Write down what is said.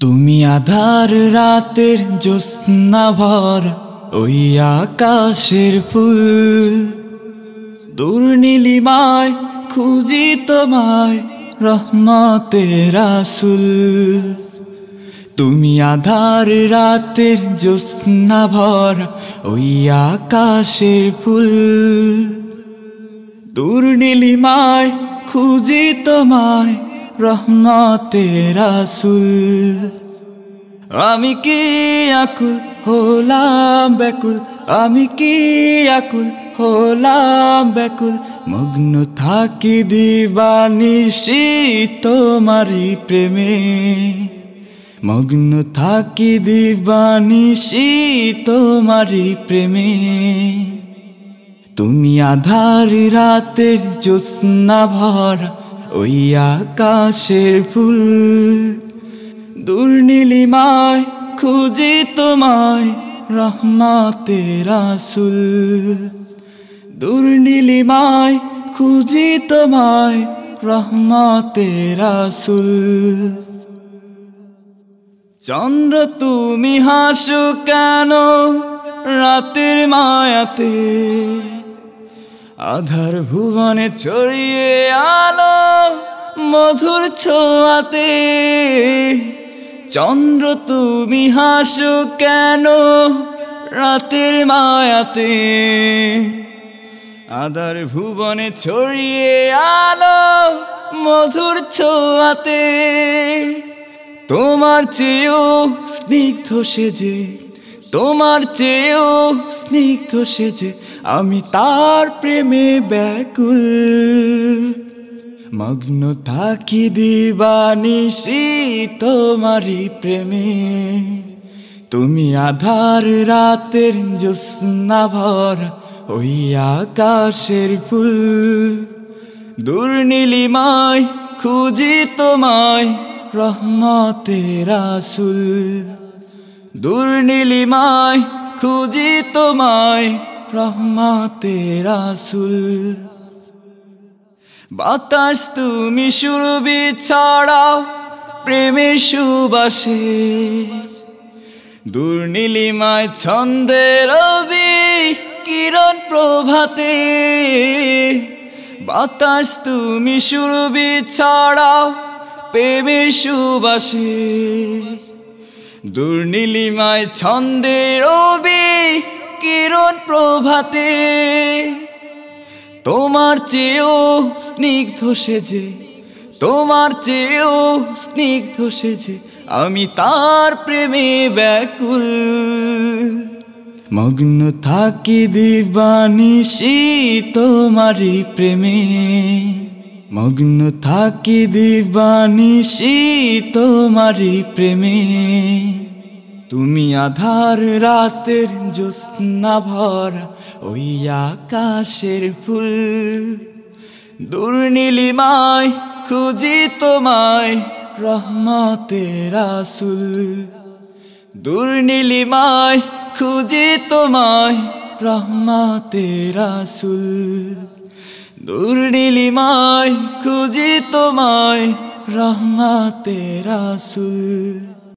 তুমি আধার রাতের জ্যোৎস্না ভর, ওই আকাশের ফুল। দুর্নীলিমায় খুঁজি তোমায় রহমতের রাসুল তুমি আধার রাতের জ্যোৎস্না ভর, ওই আকাশের ফুল। দুর্নীলিমায় খুঁজি তোমায় রহমতের রাসুল। আমি কি আকুল হলাম ব্যাকুল? আমি কি আকুল হলাম ব্যাকুল? মগ্ন থাকি দিবানি দিবানিশি তোমারি প্রেমে। মগ্ন থাকি দিবানি দিবানিশি তোমারি প্রেমে। তুমি আধার রাতের জ্যোৎস্না ভরা ওই আকাশের ফুল দুর্নীলিমায় খুঁজি তোমায় রহমাতে রাসুল। দুর্নীলিমায় খুঁজি তোমায় রহমাতে রাসুল। চন্দ্র, তুমি হাসো কেন রাতের মায়াতে? আধার ভুবনে ছড়িয়ে আলো মধুর ছোঁয়াতে। চন্দ্র, তুমি হাসো কেন রাতের মায়াতে? আদার ভুবনে ছড়িয়ে আলো মধুর ছোঁয়াতে। তোমার চেয়েও স্নিগ্ধ সেজে, তোমার চেয়েও স্নিগ্ধ সেজে আমি তার প্রেমে ব্যাকুল। মগ্ন থাকি দিবানিশি তোমারি প্রেমে। তুমি আধার রাতের জ্যোৎস্না ভর ওই আকাশের ফুল। দুর্নীলিমায় খুঁজি তোমায় রহমতে রাসুল দুর্নীলিমায় খুঁজি তোমায় রহমতে রাসুল বাতাস তুমি সুরবি ছড়াও প্রেমের সুবাসে। দুর্নীলিমায় ছন্দের রবি কিরণ প্রভাতে। বাতাস তুমি সুরবি ছড়াও প্রেমের সুবাসে। দুর্নীলিমায় ছন্দে রবি কিরণ প্রভাতে। তোমার চেয়েও স্নিগ্ধ সেজে, তোমার চেয়েও স্নিগ্ধ সেজে, আমি তার প্রেমে ব্যাকুল। মগ্ন থাকি দিবানিশি তোমারি প্রেমে, মগ্ন থাকি দিবানিশি তোমারি প্রেমে। তুমি আধার রাতের জ্যোৎস্না ভরা, ওই আকাশের ফুল। দুর্নীলিমায় খুঁজি তোমায় রহমতে রাসুল। দুর্নীলিমায় খুঁজি তোমায় রহমতে রাসুল। দুর্নীলিমায় খুঁজি তোমায় রহমতে রাসুল।